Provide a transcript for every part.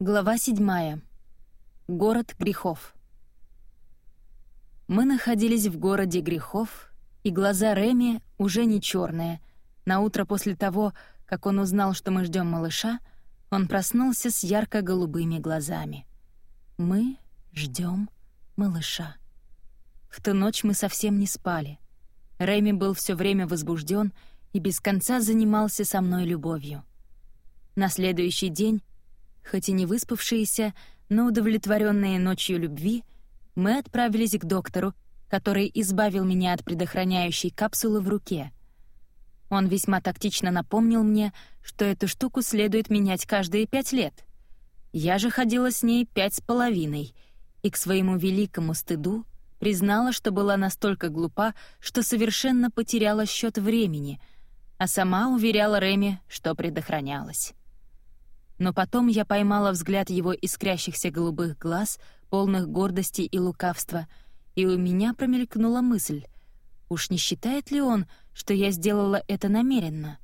Глава седьмая. Город грехов. Мы находились в городе грехов, и глаза Реми уже не черные. На утро после того, как он узнал, что мы ждем малыша, он проснулся с ярко-голубыми глазами. Мы ждем малыша. В ту ночь мы совсем не спали. Рэми был все время возбужден и без конца занимался со мной любовью. На следующий день Хоть и не выспавшиеся, но удовлетворенные ночью любви, мы отправились к доктору, который избавил меня от предохраняющей капсулы в руке. Он весьма тактично напомнил мне, что эту штуку следует менять каждые пять лет. Я же ходила с ней пять с половиной, и к своему великому стыду признала, что была настолько глупа, что совершенно потеряла счет времени, а сама уверяла Реми, что предохранялась но потом я поймала взгляд его искрящихся голубых глаз, полных гордости и лукавства, и у меня промелькнула мысль, уж не считает ли он, что я сделала это намеренно?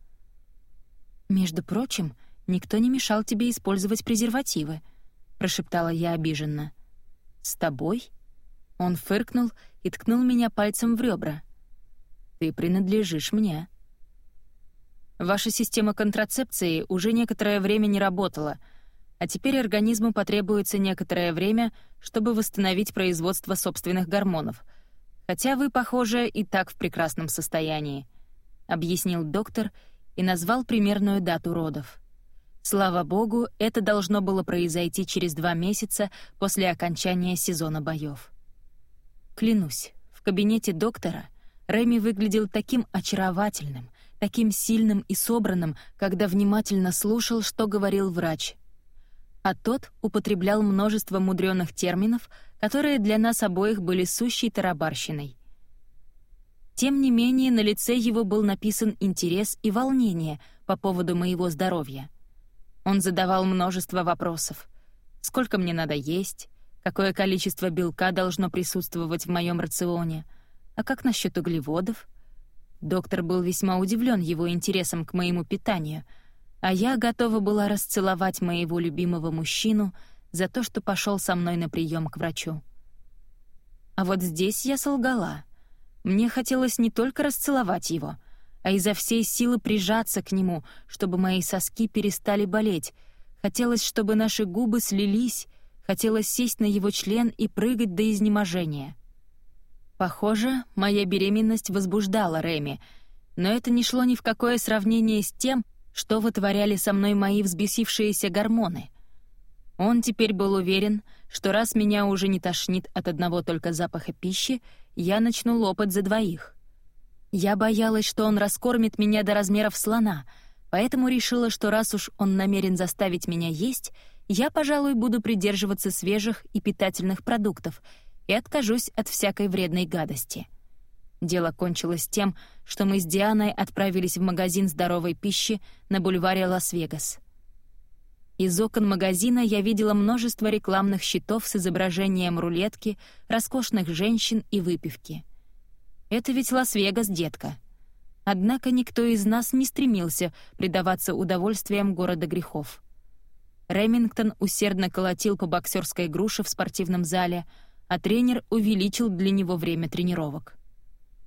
«Между прочим, никто не мешал тебе использовать презервативы», — прошептала я обиженно. «С тобой?» Он фыркнул и ткнул меня пальцем в ребра. «Ты принадлежишь мне». Ваша система контрацепции уже некоторое время не работала, а теперь организму потребуется некоторое время, чтобы восстановить производство собственных гормонов. Хотя вы, похоже, и так в прекрасном состоянии», — объяснил доктор и назвал примерную дату родов. Слава богу, это должно было произойти через два месяца после окончания сезона боев. Клянусь, в кабинете доктора Рэми выглядел таким очаровательным, таким сильным и собранным, когда внимательно слушал, что говорил врач. А тот употреблял множество мудреных терминов, которые для нас обоих были сущей тарабарщиной. Тем не менее, на лице его был написан интерес и волнение по поводу моего здоровья. Он задавал множество вопросов. Сколько мне надо есть? Какое количество белка должно присутствовать в моем рационе? А как насчет углеводов? Доктор был весьма удивлен его интересом к моему питанию, а я готова была расцеловать моего любимого мужчину за то, что пошел со мной на прием к врачу. А вот здесь я солгала. Мне хотелось не только расцеловать его, а изо всей силы прижаться к нему, чтобы мои соски перестали болеть. Хотелось, чтобы наши губы слились, хотелось сесть на его член и прыгать до изнеможения. Похоже, моя беременность возбуждала Реми, но это не шло ни в какое сравнение с тем, что вытворяли со мной мои взбесившиеся гормоны. Он теперь был уверен, что раз меня уже не тошнит от одного только запаха пищи, я начну лопать за двоих. Я боялась, что он раскормит меня до размеров слона, поэтому решила, что раз уж он намерен заставить меня есть, я, пожалуй, буду придерживаться свежих и питательных продуктов — и откажусь от всякой вредной гадости. Дело кончилось тем, что мы с Дианой отправились в магазин здоровой пищи на бульваре Лас-Вегас. Из окон магазина я видела множество рекламных щитов с изображением рулетки, роскошных женщин и выпивки. Это ведь Лас-Вегас, детка. Однако никто из нас не стремился предаваться удовольствиям города грехов. Ремингтон усердно колотил по боксерской груше в спортивном зале — а тренер увеличил для него время тренировок.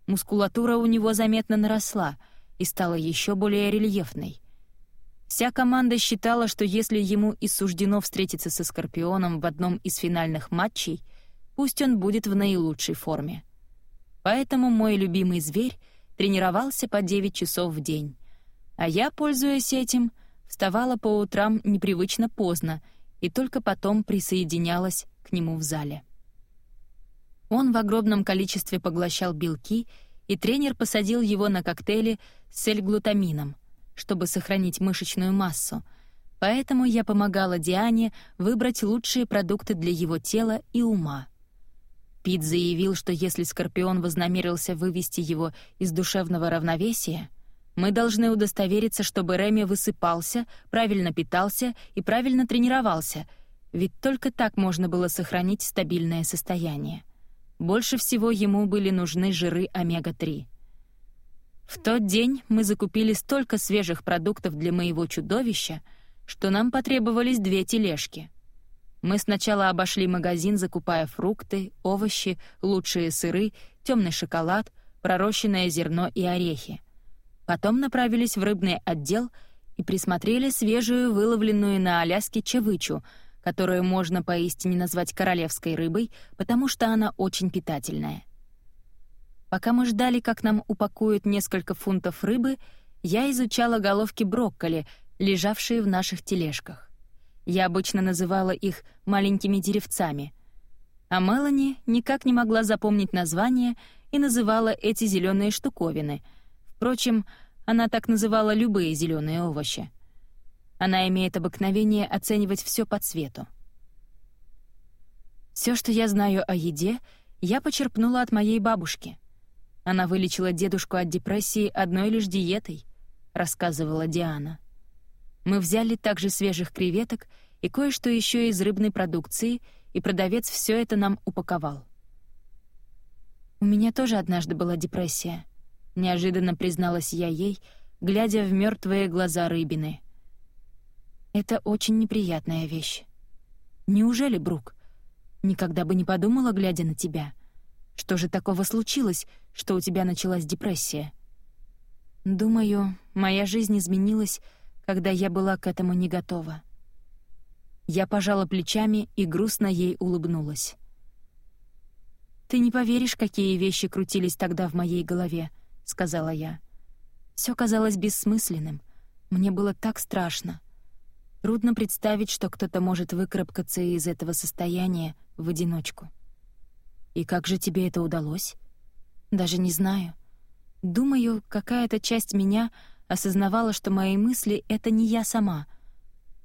Мускулатура у него заметно наросла и стала еще более рельефной. Вся команда считала, что если ему и суждено встретиться со Скорпионом в одном из финальных матчей, пусть он будет в наилучшей форме. Поэтому мой любимый зверь тренировался по 9 часов в день, а я, пользуясь этим, вставала по утрам непривычно поздно и только потом присоединялась к нему в зале. Он в огромном количестве поглощал белки, и тренер посадил его на коктейли с эльглутамином, чтобы сохранить мышечную массу. Поэтому я помогала Диане выбрать лучшие продукты для его тела и ума. Пит заявил, что если Скорпион вознамерился вывести его из душевного равновесия, мы должны удостовериться, чтобы Реми высыпался, правильно питался и правильно тренировался, ведь только так можно было сохранить стабильное состояние. Больше всего ему были нужны жиры омега-3. В тот день мы закупили столько свежих продуктов для моего чудовища, что нам потребовались две тележки. Мы сначала обошли магазин, закупая фрукты, овощи, лучшие сыры, темный шоколад, пророщенное зерно и орехи. Потом направились в рыбный отдел и присмотрели свежую выловленную на Аляске чавычу, которую можно поистине назвать королевской рыбой, потому что она очень питательная. Пока мы ждали, как нам упакуют несколько фунтов рыбы, я изучала головки брокколи, лежавшие в наших тележках. Я обычно называла их маленькими деревцами. А Мелани никак не могла запомнить название и называла эти зеленые штуковины. Впрочем, она так называла любые зеленые овощи. Она имеет обыкновение оценивать все по цвету. Все, что я знаю о еде, я почерпнула от моей бабушки. Она вылечила дедушку от депрессии одной лишь диетой, рассказывала Диана. Мы взяли также свежих креветок и кое-что еще из рыбной продукции, и продавец все это нам упаковал. У меня тоже однажды была депрессия, неожиданно призналась я ей, глядя в мертвые глаза рыбины. Это очень неприятная вещь. Неужели, Брук? Никогда бы не подумала, глядя на тебя. Что же такого случилось, что у тебя началась депрессия? Думаю, моя жизнь изменилась когда я была к этому не готова. Я пожала плечами и грустно ей улыбнулась. «Ты не поверишь, какие вещи крутились тогда в моей голове», — сказала я. Все казалось бессмысленным. Мне было так страшно. Трудно представить, что кто-то может выкарабкаться из этого состояния в одиночку. И как же тебе это удалось? Даже не знаю. Думаю, какая-то часть меня осознавала, что мои мысли — это не я сама.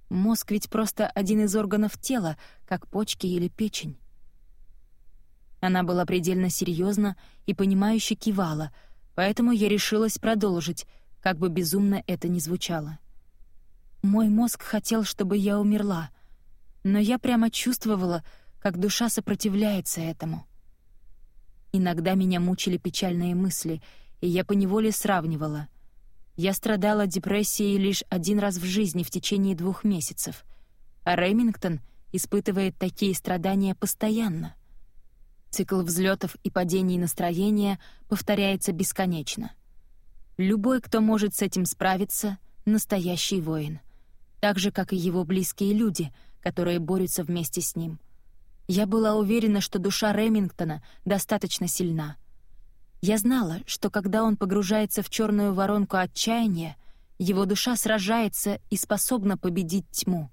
Мозг ведь просто один из органов тела, как почки или печень. Она была предельно серьезна и понимающе кивала, поэтому я решилась продолжить, как бы безумно это ни звучало. Мой мозг хотел, чтобы я умерла, но я прямо чувствовала, как душа сопротивляется этому. Иногда меня мучили печальные мысли, и я поневоле сравнивала. Я страдала депрессией лишь один раз в жизни в течение двух месяцев, а Ремингтон испытывает такие страдания постоянно. Цикл взлетов и падений настроения повторяется бесконечно. Любой, кто может с этим справиться, — настоящий воин. Так же, как и его близкие люди, которые борются вместе с ним. Я была уверена, что душа Ремингтона достаточно сильна — я знала, что когда он погружается в черную воронку отчаяния, его душа сражается и способна победить тьму.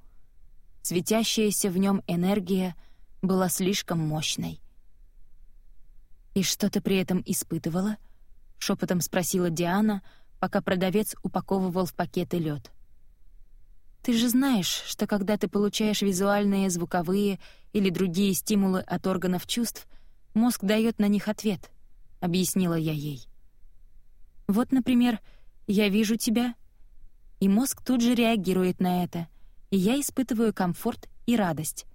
Светящаяся в нем энергия была слишком мощной. «И что ты при этом испытывала?» — шепотом спросила Диана, пока продавец упаковывал в пакеты лед. «Ты же знаешь, что когда ты получаешь визуальные, звуковые или другие стимулы от органов чувств, мозг дает на них ответ —— объяснила я ей. «Вот, например, я вижу тебя, и мозг тут же реагирует на это, и я испытываю комфорт и радость.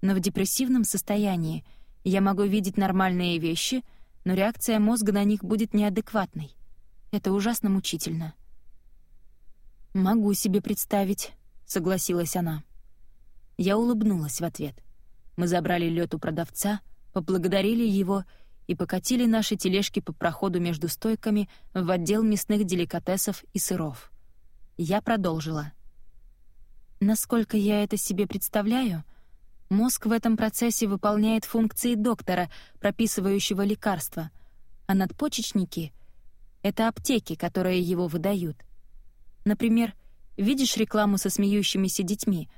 Но в депрессивном состоянии я могу видеть нормальные вещи, но реакция мозга на них будет неадекватной. Это ужасно мучительно». «Могу себе представить», — согласилась она. Я улыбнулась в ответ. Мы забрали лед у продавца, поблагодарили его и покатили наши тележки по проходу между стойками в отдел мясных деликатесов и сыров. Я продолжила. Насколько я это себе представляю, мозг в этом процессе выполняет функции доктора, прописывающего лекарства, а надпочечники — это аптеки, которые его выдают. Например, видишь рекламу со смеющимися детьми,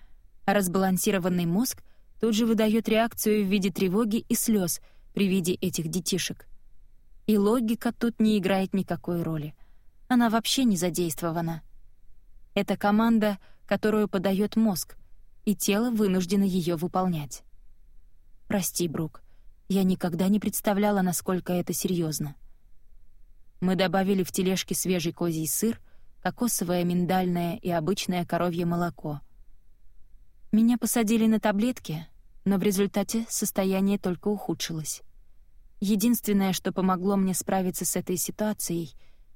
а разбалансированный мозг тут же выдает реакцию в виде тревоги и слез — при виде этих детишек. И логика тут не играет никакой роли. Она вообще не задействована. Это команда, которую подает мозг, и тело вынуждено ее выполнять. Прости, Брук, я никогда не представляла, насколько это серьезно. Мы добавили в тележки свежий козий сыр, кокосовое, миндальное и обычное коровье молоко. Меня посадили на таблетки, но в результате состояние только ухудшилось. Единственное, что помогло мне справиться с этой ситуацией,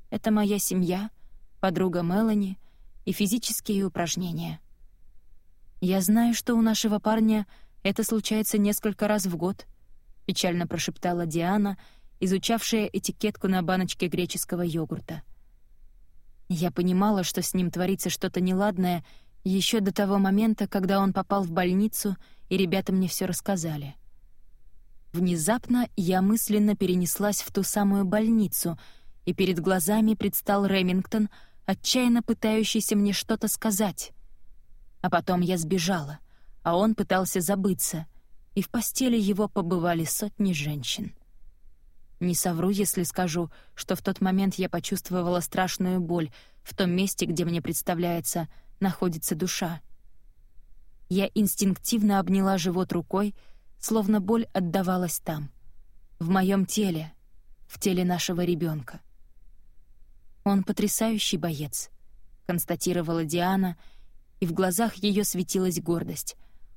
это моя семья, подруга Мелани и физические упражнения. Я знаю, что у нашего парня Это случается несколько раз в год», — печально прошептала Диана, изучавшая этикетку на баночке греческого йогурта. Я понимала, что с ним творится что-то неладное еще до того момента, когда он попал в больницу, и ребята мне все рассказали. Внезапно я мысленно перенеслась в ту самую больницу, и перед глазами предстал Ремингтон, отчаянно пытающийся мне что-то сказать. А потом я сбежала, а он пытался забыться, и в постели его побывали сотни женщин. Не совру, если скажу, что в тот момент я почувствовала страшную боль в том месте, где мне представляется, находится душа. Я инстинктивно обняла живот рукой, словно боль отдавалась там, в моем теле, в теле нашего ребенка. «Он потрясающий боец», — констатировала Диана, и в глазах ее светилась гордость.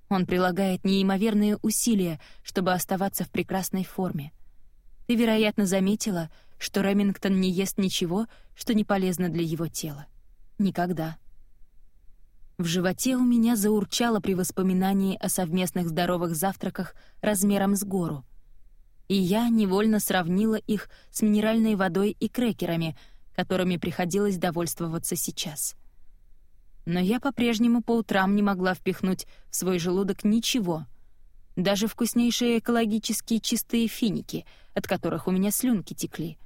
Он прилагает неимоверные усилия, чтобы оставаться в прекрасной форме. Ты, вероятно, заметила, что Ремингтон не ест ничего, что не полезно для его тела. Никогда. В животе у меня заурчало при воспоминании о совместных здоровых завтраках размером с гору. И я невольно сравнила их с минеральной водой и крекерами, которыми приходилось довольствоваться сейчас. Но я по-прежнему по утрам не могла впихнуть в свой желудок ничего, даже вкуснейшие экологически чистые финики, от которых у меня слюнки текли.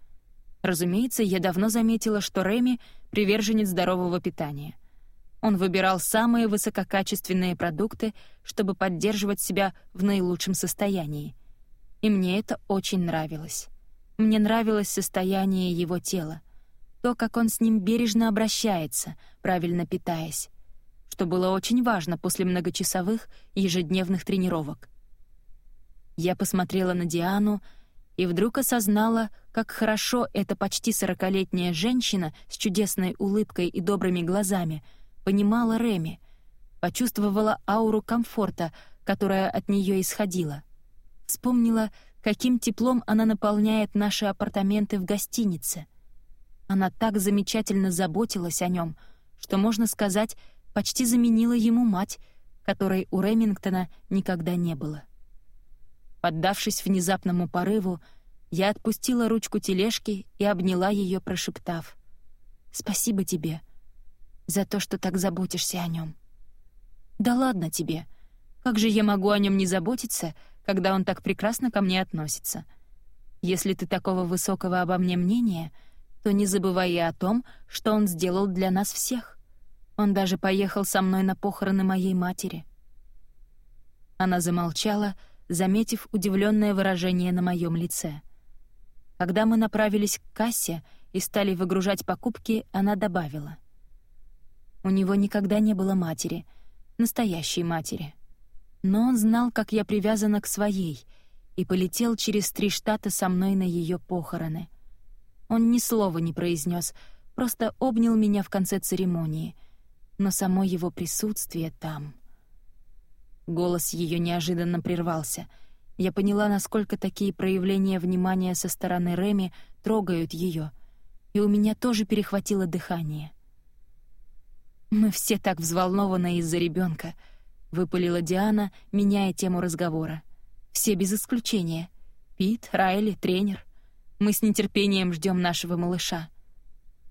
Разумеется, я давно заметила, что Реми — приверженец здорового питания — он выбирал самые высококачественные продукты, чтобы поддерживать себя в наилучшем состоянии. И мне это очень нравилось. Мне нравилось состояние его тела, то, как он с ним бережно обращается, правильно питаясь, что было очень важно после многочасовых ежедневных тренировок. Я посмотрела на Диану и вдруг осознала, как хорошо эта почти сорокалетняя женщина с чудесной улыбкой и добрыми глазами — понимала Реми, почувствовала ауру комфорта, которая от нее исходила. Вспомнила, каким теплом она наполняет наши апартаменты в гостинице. Она так замечательно заботилась о нем, что, можно сказать, почти заменила ему мать, которой у Ремингтона никогда не было. Поддавшись внезапному порыву, я отпустила ручку тележки и обняла ее, прошептав «Спасибо тебе», за то, что так заботишься о нем. Да ладно тебе. Как же я могу о нем не заботиться, когда он так прекрасно ко мне относится? Если ты такого высокого обо мне мнения, то не забывай и о том, что он сделал для нас всех. Он даже поехал со мной на похороны моей матери. Она замолчала, заметив удивленное выражение на моем лице. Когда мы направились к кассе и стали выгружать покупки, она добавила — у него никогда не было матери, настоящей матери. Но он знал, как я привязана к своей, и полетел через три штата со мной на ее похороны. Он ни слова не произнес, просто обнял меня в конце церемонии, но само его присутствие там... Голос ее неожиданно прервался. Я поняла, насколько такие проявления внимания со стороны Реми трогают ее, и у меня тоже перехватило дыхание. «Мы все так взволнованы из-за ребенка, выпалила Диана, меняя тему разговора. «Все без исключения. Пит, Райли, тренер. Мы с нетерпением ждем нашего малыша.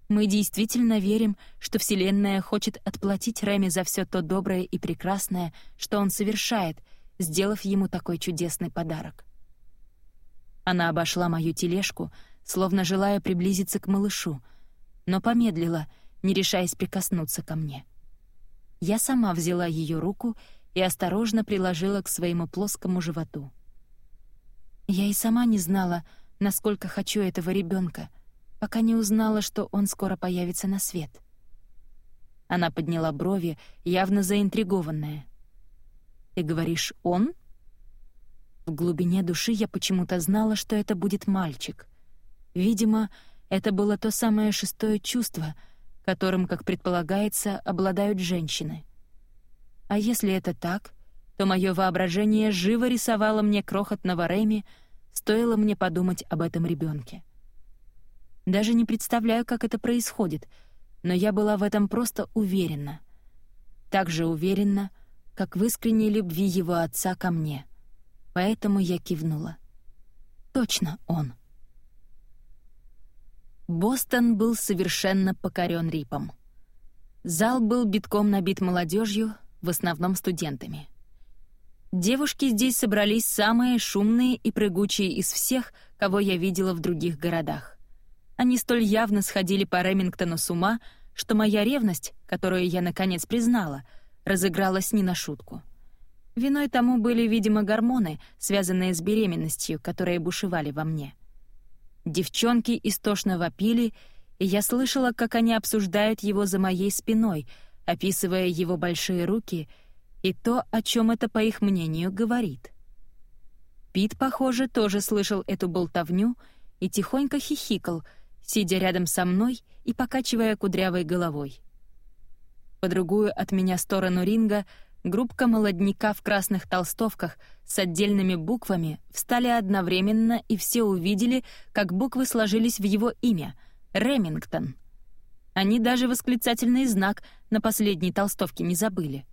Мы действительно верим, что Вселенная хочет отплатить Рэми за все то доброе и прекрасное, что он совершает, сделав ему такой чудесный подарок». Она обошла мою тележку, словно желая приблизиться к малышу, но помедлила — не решаясь прикоснуться ко мне. Я сама взяла ее руку и осторожно приложила к своему плоскому животу. Я и сама не знала, насколько хочу этого ребенка, пока не узнала, что он скоро появится на свет. Она подняла брови, явно заинтригованная. «Ты говоришь, он?» В глубине души я почему-то знала, что это будет мальчик. Видимо, это было то самое шестое чувство — которым, как предполагается, обладают женщины. А если это так, то мое воображение живо рисовало мне крохотного Реми, стоило мне подумать об этом ребенке. Даже не представляю, как это происходит, но я была в этом просто уверена. Так же уверена, как в искренней любви его отца ко мне. Поэтому я кивнула. Точно он. Бостон был совершенно покорен Рипом. Зал был битком набит молодежью, в основном студентами. Девушки здесь собрались самые шумные и прыгучие из всех, кого я видела в других городах. Они столь явно сходили по Ремингтону с ума, что моя ревность, которую я наконец признала, разыгралась не на шутку. Виной тому были, видимо, гормоны, связанные с беременностью, которые бушевали во мне. Девчонки истошно вопили, и я слышала, как они обсуждают его за моей спиной, описывая его большие руки и то, о чем это, по их мнению, говорит. Пит, похоже, тоже слышал эту болтовню и тихонько хихикал, сидя рядом со мной и покачивая кудрявой головой. По другую от меня сторону ринга группка молодняка в красных толстовках с отдельными буквами встали одновременно, и все увидели, как буквы сложились в его имя — Ремингтон. Они даже восклицательный знак на последней толстовке не забыли.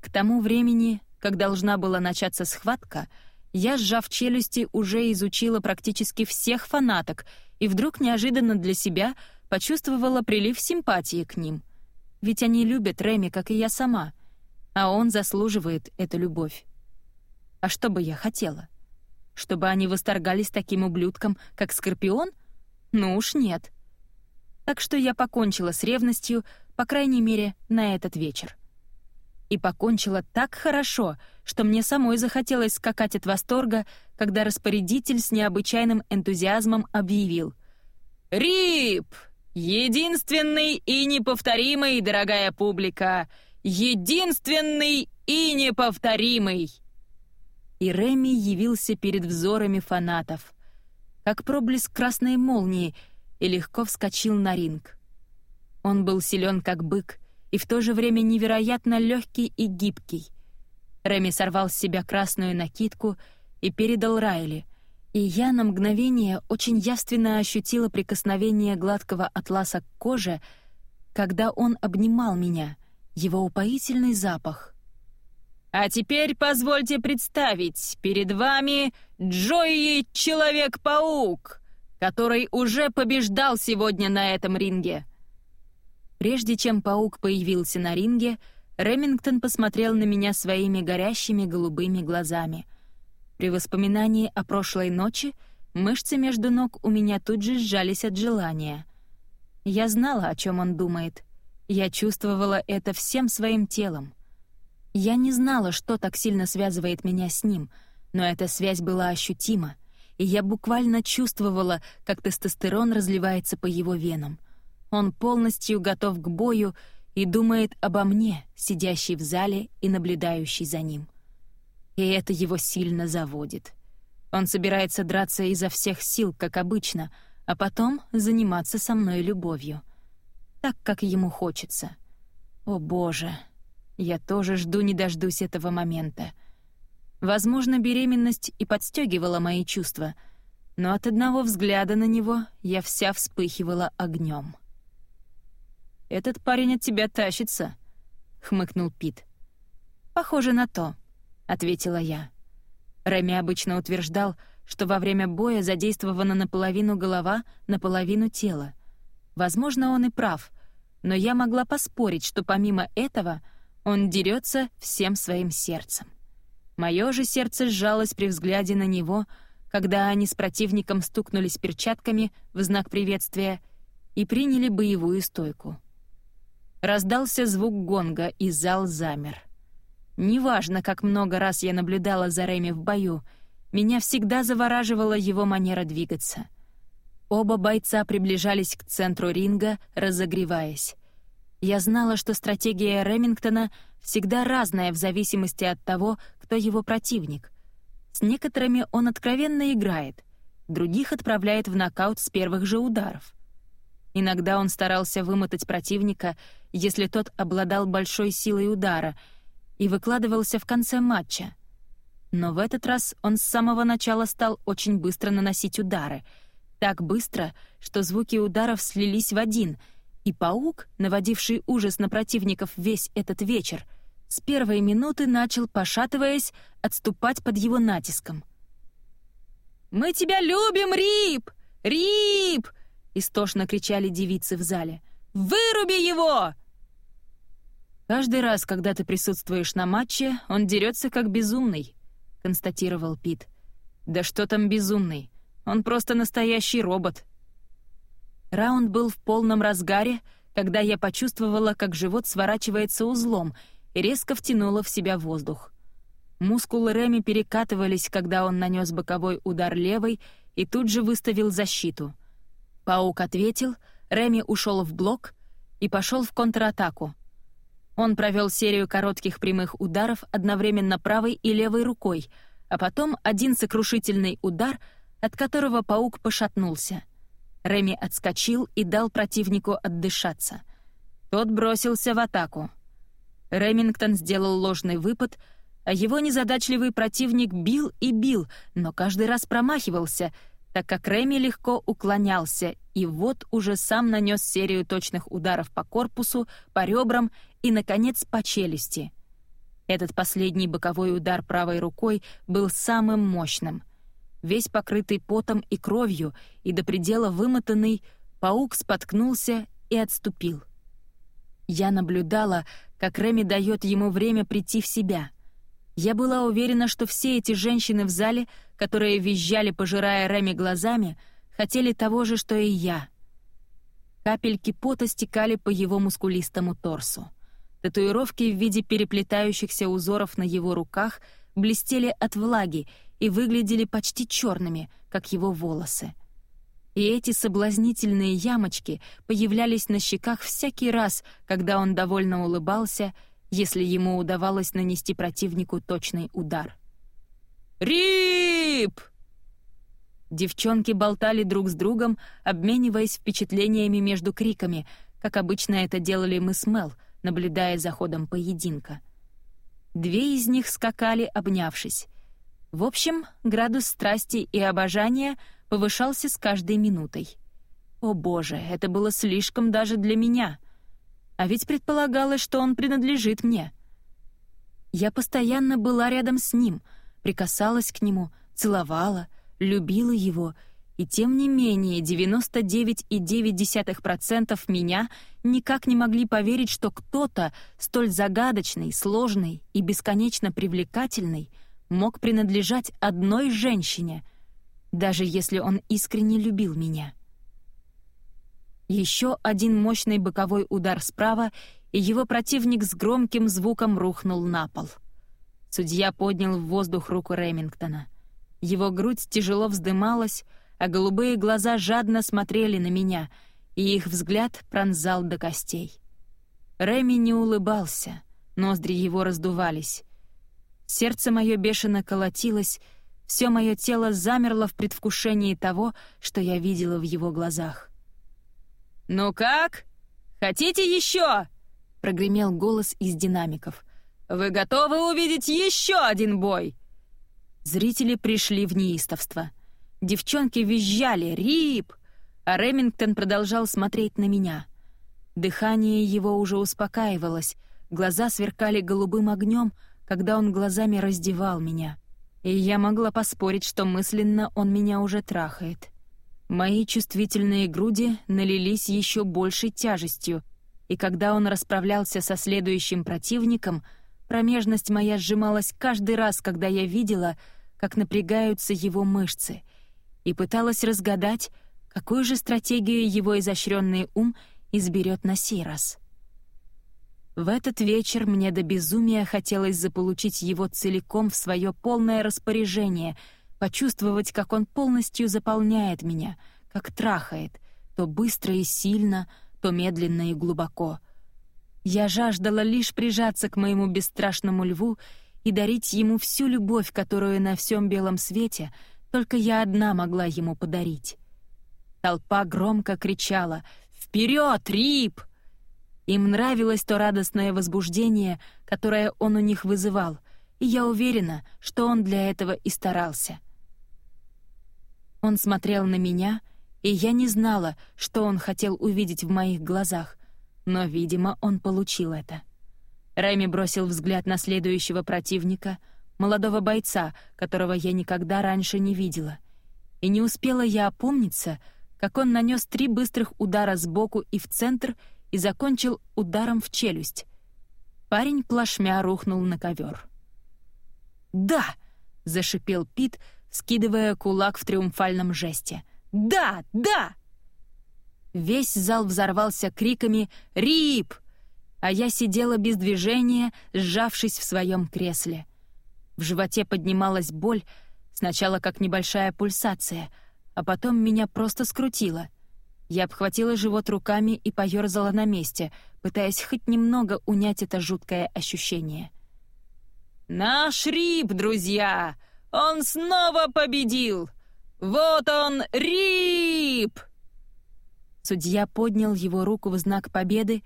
К тому времени, как должна была начаться схватка, я, сжав челюсти, уже изучила практически всех фанаток и вдруг неожиданно для себя почувствовала прилив симпатии к ним. Ведь они любят Реми, как и я сама, а он заслуживает эту любовь. А что бы я хотела? Чтобы они восторгались таким ублюдком, как Скорпион? Ну уж нет. Так что я покончила с ревностью, по крайней мере, на этот вечер. И покончила так хорошо, что мне самой захотелось скакать от восторга, когда распорядитель с необычайным энтузиазмом объявил. «Рип! Единственный и неповторимый, дорогая публика! Единственный и неповторимый!» И Реми явился перед взорами фанатов, как проблеск красной молнии, и легко вскочил на ринг. Он был силен как бык и в то же время невероятно легкий и гибкий. Реми сорвал с себя красную накидку и передал Райли, и я на мгновение очень явственно ощутила прикосновение гладкого атласа к коже, когда он обнимал меня, его упоительный запах. «А теперь позвольте представить перед вами Джои Человек-паук, который уже побеждал сегодня на этом ринге». Прежде чем паук появился на ринге, Ремингтон посмотрел на меня своими горящими голубыми глазами. При воспоминании о прошлой ночи мышцы между ног у меня тут же сжались от желания. Я знала, о чем он думает. Я чувствовала это всем своим телом. Я не знала, что так сильно связывает меня с ним, но эта связь была ощутима, и я буквально чувствовала, как тестостерон разливается по его венам. Он полностью готов к бою и думает обо мне, сидящей в зале и наблюдающей за ним и это его сильно заводит. Он собирается драться изо всех сил, как обычно, а потом заниматься со мной любовью. Так, как ему хочется. О боже, я тоже жду не дождусь этого момента. Возможно, беременность и подстегивала мои чувства, но от одного взгляда на него я вся вспыхивала огнем. «Этот парень от тебя тащится», — хмыкнул Пит. «Похоже на то», — ответила я. Реми обычно утверждал, что во время боя задействована наполовину голова, наполовину тело. Возможно, он и прав, но я могла поспорить, что помимо этого он дерется всем своим сердцем. Мое же сердце сжалось при взгляде на него, когда они с противником стукнулись перчатками в знак приветствия и приняли боевую стойку. Раздался звук гонга, и зал замер. Неважно, как много раз я наблюдала за Рэми в бою, меня всегда завораживала его манера двигаться. Оба бойца приближались к центру ринга, разогреваясь. Я знала, что стратегия Ремингтона всегда разная в зависимости от того, кто его противник. С некоторыми он откровенно играет, других отправляет в нокаут с первых же ударов. Иногда он старался вымотать противника, если тот обладал большой силой удара — и выкладывался в конце матча. Но в этот раз он с самого начала стал очень быстро наносить удары. Так быстро, что звуки ударов слились в один, и паук, наводивший ужас на противников весь этот вечер, с первой минуты начал, пошатываясь, отступать под его натиском. «Мы тебя любим, Рип! Рип!» — истошно кричали девицы в зале. «Выруби его!» «Каждый раз, когда ты присутствуешь на матче, он дерется как безумный», — констатировал Пит. «Да что там безумный? Он просто настоящий робот». Раунд был в полном разгаре, когда я почувствовала, как живот сворачивается узлом — и резко втянула в себя воздух. Мускулы Реми перекатывались, когда он нанес боковой удар левой и тут же выставил защиту. Паук ответил, Реми ушел в блок и пошел в контратаку. Он провел серию коротких прямых ударов одновременно правой и левой рукой, а потом один сокрушительный удар, от которого паук пошатнулся. Реми отскочил и дал противнику отдышаться. Тот бросился в атаку — Ремингтон сделал ложный выпад, а его незадачливый противник бил и бил, но каждый раз промахивался, так как Реми легко уклонялся, и вот уже сам нанес серию точных ударов по корпусу, по ребрам и, наконец, по челюсти. Этот последний боковой удар правой рукой был самым мощным. Весь покрытый потом и кровью и до предела вымотанный, паук споткнулся и отступил. Я наблюдала, как Реми дает ему время прийти в себя. Я была уверена, что все эти женщины в зале, которые визжали, пожирая Реми глазами, хотели того же, что и я. Капельки пота стекали по его мускулистому торсу. Татуировки в виде переплетающихся узоров на его руках блестели от влаги и выглядели почти черными, как его волосы и эти соблазнительные ямочки появлялись на щеках всякий раз, когда он довольно улыбался, если ему удавалось нанести противнику точный удар. «Рип!» Девчонки болтали друг с другом, обмениваясь впечатлениями между криками, как обычно это делали мы с Мел, наблюдая за ходом поединка. Две из них скакали, обнявшись. В общем, градус страсти и обожания — повышался с каждой минутой. О боже, это было слишком даже для меня. А ведь предполагалось, что он принадлежит мне. Я постоянно была рядом с ним, прикасалась к нему, целовала, любила его, и тем не менее 99,9% меня никак не могли поверить, что кто-то столь загадочный, сложный и бесконечно привлекательный мог принадлежать одной женщине — даже если он искренне любил меня. Еще один мощный боковой удар справа, и его противник с громким звуком рухнул на пол. Судья поднял в воздух руку Ремингтона. Его грудь тяжело вздымалась, а голубые глаза жадно смотрели на меня, и их взгляд пронзал до костей. Реми не улыбался, ноздри его раздувались. Сердце мое бешено колотилось, все мое тело замерло в предвкушении того, что я видела в его глазах. «Ну как? Хотите еще?» — прогремел голос из динамиков. «Вы готовы увидеть еще один бой?» Зрители пришли в неистовство. Девчонки визжали «Рип!», а Ремингтон продолжал смотреть на меня. Дыхание его уже успокаивалось, глаза сверкали голубым огнем, когда он глазами раздевал меня и я могла поспорить, что мысленно он меня уже трахает. Мои чувствительные груди налились еще большей тяжестью, и когда он расправлялся со следующим противником, промежность моя сжималась каждый раз, когда я видела, как напрягаются его мышцы, и пыталась разгадать, какую же стратегию его изощренный ум изберет на сей раз. В этот вечер мне до безумия хотелось заполучить его целиком в свое полное распоряжение, почувствовать, как он полностью заполняет меня, как трахает, то быстро и сильно, то медленно и глубоко. Я жаждала лишь прижаться к моему бесстрашному льву и дарить ему всю любовь, которую на всем белом свете только я одна могла ему подарить. Толпа громко кричала «Вперед, Рип!» Им нравилось то радостное возбуждение, которое он у них вызывал, и я уверена, что он для этого и старался. Он смотрел на меня, и я не знала, что он хотел увидеть в моих глазах, но, видимо, он получил это. Рэми бросил взгляд на следующего противника, молодого бойца, которого я никогда раньше не видела. И не успела я опомниться, как он нанес три быстрых удара сбоку и в центр и закончил ударом в челюсть. Парень плашмя рухнул на ковер. «Да!» — зашипел Пит, скидывая кулак в триумфальном жесте. «Да! Да!» Весь зал взорвался криками «Рип!», а я сидела без движения, сжавшись в своем кресле. В животе поднималась боль, сначала как небольшая пульсация, а потом меня просто скрутило. Я обхватила живот руками и поёрзала на месте, пытаясь хоть немного унять это жуткое ощущение. «Наш Рип, друзья! Он снова победил! Вот он, Рип!» Судья поднял его руку в знак победы,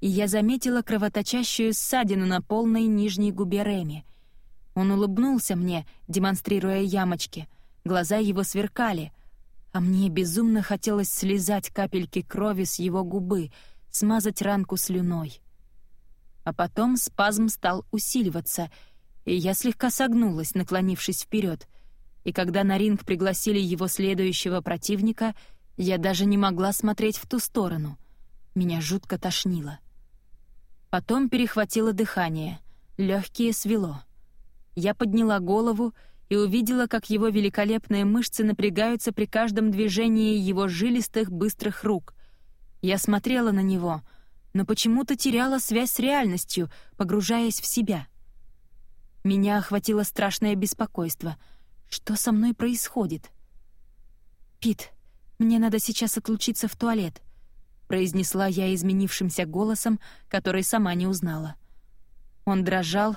и я заметила кровоточащую ссадину на полной нижней губе Реми. Он улыбнулся мне, демонстрируя ямочки. Глаза его сверкали, а мне безумно хотелось слезать капельки крови с его губы, смазать ранку слюной. А потом спазм стал усиливаться, и я слегка согнулась, наклонившись вперед. И когда на ринг пригласили его следующего противника — я даже не могла смотреть в ту сторону. Меня жутко тошнило. Потом перехватило дыхание, легкие свело. Я подняла голову и увидела, как его великолепные мышцы напрягаются при каждом движении его жилистых быстрых рук. Я смотрела на него, но почему-то теряла связь с реальностью, погружаясь в себя. Меня охватило страшное беспокойство. Что со мной происходит? «Пит», «Мне надо сейчас отлучиться в туалет», — произнесла я изменившимся голосом, который сама не узнала. Он дрожал,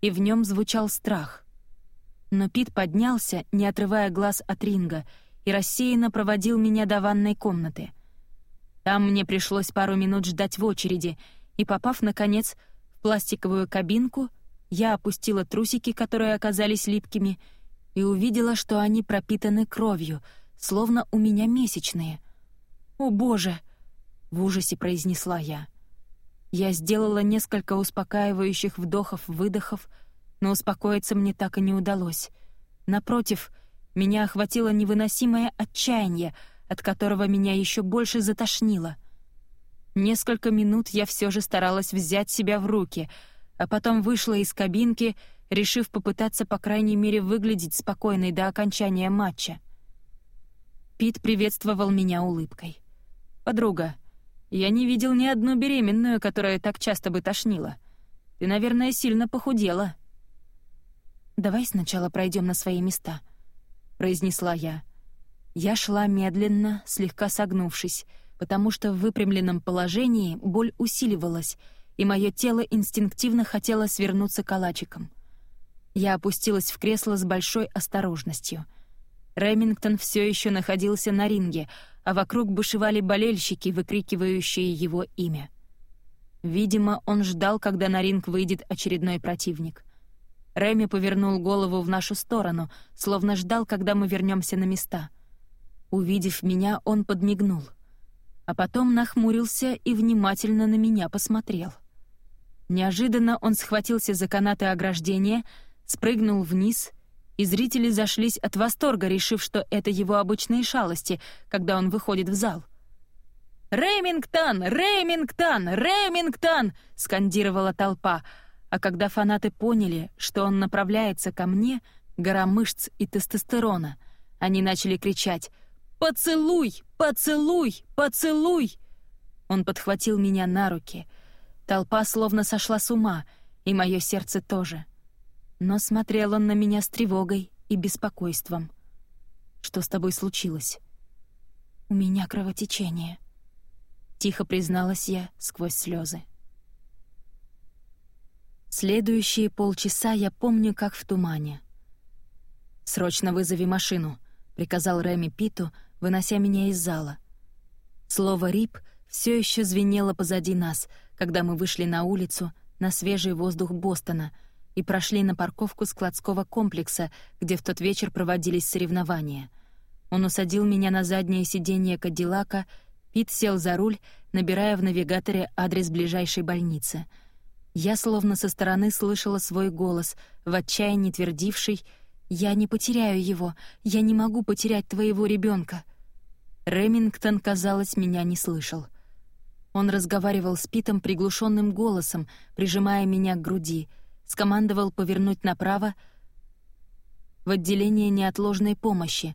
и в нем звучал страх. Но Пит поднялся, не отрывая глаз от ринга, и рассеянно проводил меня до ванной комнаты. Там мне пришлось пару минут ждать в очереди, и, попав, наконец, в пластиковую кабинку, я опустила трусики, которые оказались липкими, и увидела, что они пропитаны кровью — словно у меня месячные. «О, Боже!» — в ужасе произнесла я. Я сделала несколько успокаивающих вдохов-выдохов, но успокоиться мне так и не удалось. Напротив, меня охватило невыносимое отчаяние, от которого меня еще больше затошнило. Несколько минут я все же старалась взять себя в руки, а потом вышла из кабинки, решив попытаться по крайней мере выглядеть спокойной до окончания матча. Пит приветствовал меня улыбкой. «Подруга, я не видел ни одну беременную, которая так часто бы тошнила. Ты, наверное, сильно похудела». «Давай сначала пройдем на свои места», — произнесла я. Я шла медленно, слегка согнувшись, потому что в выпрямленном положении боль усиливалась, и мое тело инстинктивно хотело свернуться калачиком. Я опустилась в кресло с большой осторожностью — Ремингтон все еще находился на ринге, а вокруг бушевали болельщики, выкрикивающие его имя. Видимо, он ждал, когда на ринг выйдет очередной противник. Реми повернул голову в нашу сторону, словно ждал, когда мы вернемся на места. Увидев меня, он подмигнул. А потом нахмурился и внимательно на меня посмотрел. Неожиданно он схватился за канаты ограждения, спрыгнул вниз — и зрители зашлись от восторга, решив, что это его обычные шалости, когда он выходит в зал. «Ремингтон! Ремингтон! Ремингтон!» — скандировала толпа, а когда фанаты поняли, что он направляется ко мне, гора мышц и тестостерона, они начали кричать «Поцелуй! Поцелуй! Поцелуй!» Он подхватил меня на руки. Толпа словно сошла с ума, и мое сердце тоже но смотрел он на меня с тревогой и беспокойством. «Что с тобой случилось?» «У меня кровотечение», — тихо призналась я сквозь слезы. Следующие полчаса я помню, как в тумане. «Срочно вызови машину», — приказал Реми Питу, вынося меня из зала. Слово «рип» все еще звенело позади нас, когда мы вышли на улицу, на свежий воздух Бостона — и прошли на парковку складского комплекса, где в тот вечер проводились соревнования. Он усадил меня на заднее сиденье Кадиллака, Пит сел за руль, набирая в навигаторе адрес ближайшей больницы. Я словно со стороны слышала свой голос, в отчаянии твердивший «Я не потеряю его, я не могу потерять твоего ребенка. Ремингтон, казалось, меня не слышал. Он разговаривал с Питом приглушенным голосом, прижимая меня к груди, скомандовал повернуть направо в отделение неотложной помощи,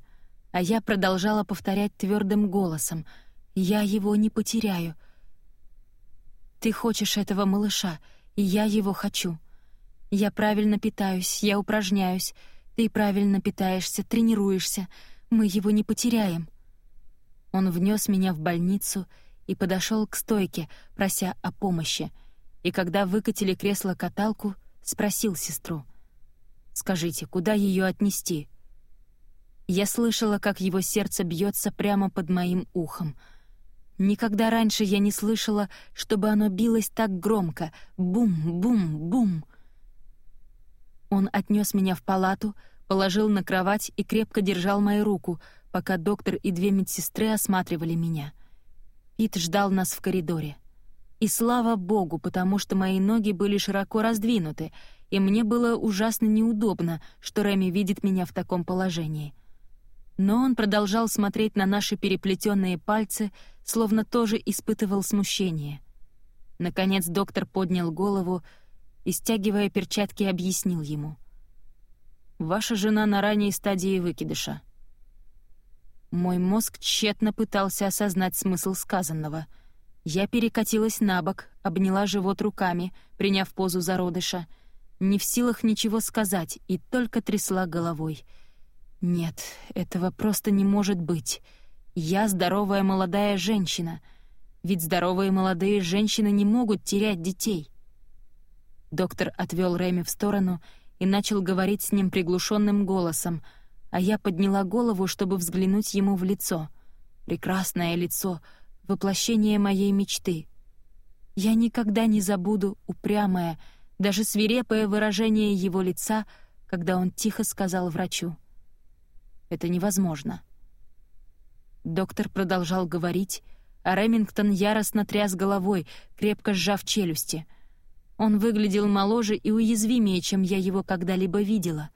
а я продолжала повторять твердым голосом «Я его не потеряю». «Ты хочешь этого малыша, и я его хочу. Я правильно питаюсь, я упражняюсь, ты правильно питаешься, тренируешься, мы его не потеряем». Он внес меня в больницу и подошел к стойке, прося о помощи, и когда выкатили кресло-каталку, спросил сестру. «Скажите, куда ее отнести?» Я слышала, как его сердце бьется прямо под моим ухом. Никогда раньше я не слышала, чтобы оно билось так громко. Бум-бум-бум. Он отнес меня в палату, положил на кровать и крепко держал мою руку, пока доктор и две медсестры осматривали меня. Пит ждал нас в коридоре. И слава богу, потому что мои ноги были широко раздвинуты, и мне было ужасно неудобно, что Реми видит меня в таком положении. Но он продолжал смотреть на наши переплетенные пальцы, словно тоже испытывал смущение. Наконец доктор поднял голову и, стягивая перчатки, объяснил ему. «Ваша жена на ранней стадии выкидыша. Мой мозг тщетно пытался осознать смысл сказанного. Я перекатилась на бок, обняла живот руками, приняв позу зародыша, не в силах ничего сказать и только трясла головой. «Нет, этого просто не может быть. Я здоровая молодая женщина. Ведь здоровые молодые женщины не могут терять детей». Доктор отвел Рэми в сторону и начал говорить с ним приглушенным голосом — а я подняла голову, чтобы взглянуть ему в лицо. Прекрасное лицо, воплощение моей мечты. Я никогда не забуду упрямое, даже свирепое выражение его лица, когда он тихо сказал врачу. «Это невозможно». Доктор продолжал говорить, а Ремингтон яростно тряс головой, крепко сжав челюсти. Он выглядел моложе и уязвимее, чем я его когда-либо видела.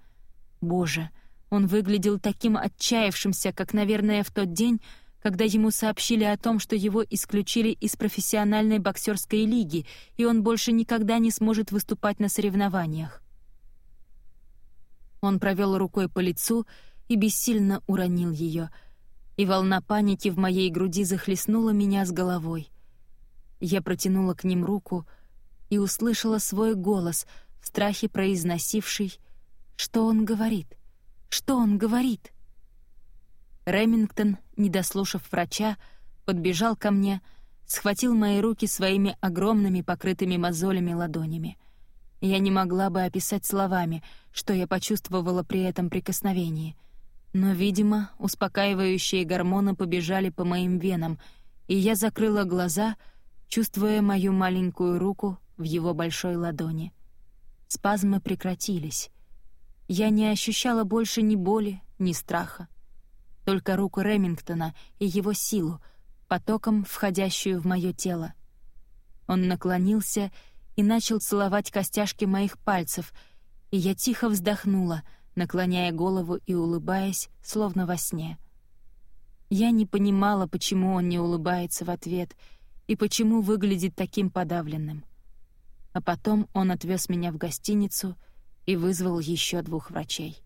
Боже, он выглядел таким отчаявшимся, как, наверное, в тот день, когда ему сообщили о том, что его исключили из профессиональной боксерской лиги, и он больше никогда не сможет выступать на соревнованиях. Он провел рукой по лицу и бессильно уронил ее, и волна паники в моей груди захлестнула меня с головой. Я протянула к ним руку и услышала свой голос, в страхе произносивший, что он говорит. Что он говорит?» Ремингтон, не дослушав врача, подбежал ко мне, схватил мои руки своими огромными покрытыми мозолями ладонями. Я не могла бы описать словами, что я почувствовала при этом прикосновении. Но, видимо, успокаивающие гормоны побежали по моим венам, и я закрыла глаза, чувствуя мою маленькую руку в его большой ладони. Спазмы прекратились. Я не ощущала больше ни боли, ни страха. Только руку Ремингтона и его силу, потоком входящую в мое тело. Он наклонился и начал целовать костяшки моих пальцев, и я тихо вздохнула, наклоняя голову и улыбаясь, словно во сне. Я не понимала, почему он не улыбается в ответ и почему выглядит таким подавленным. А потом он отвез меня в гостиницу — и вызвал еще двух врачей.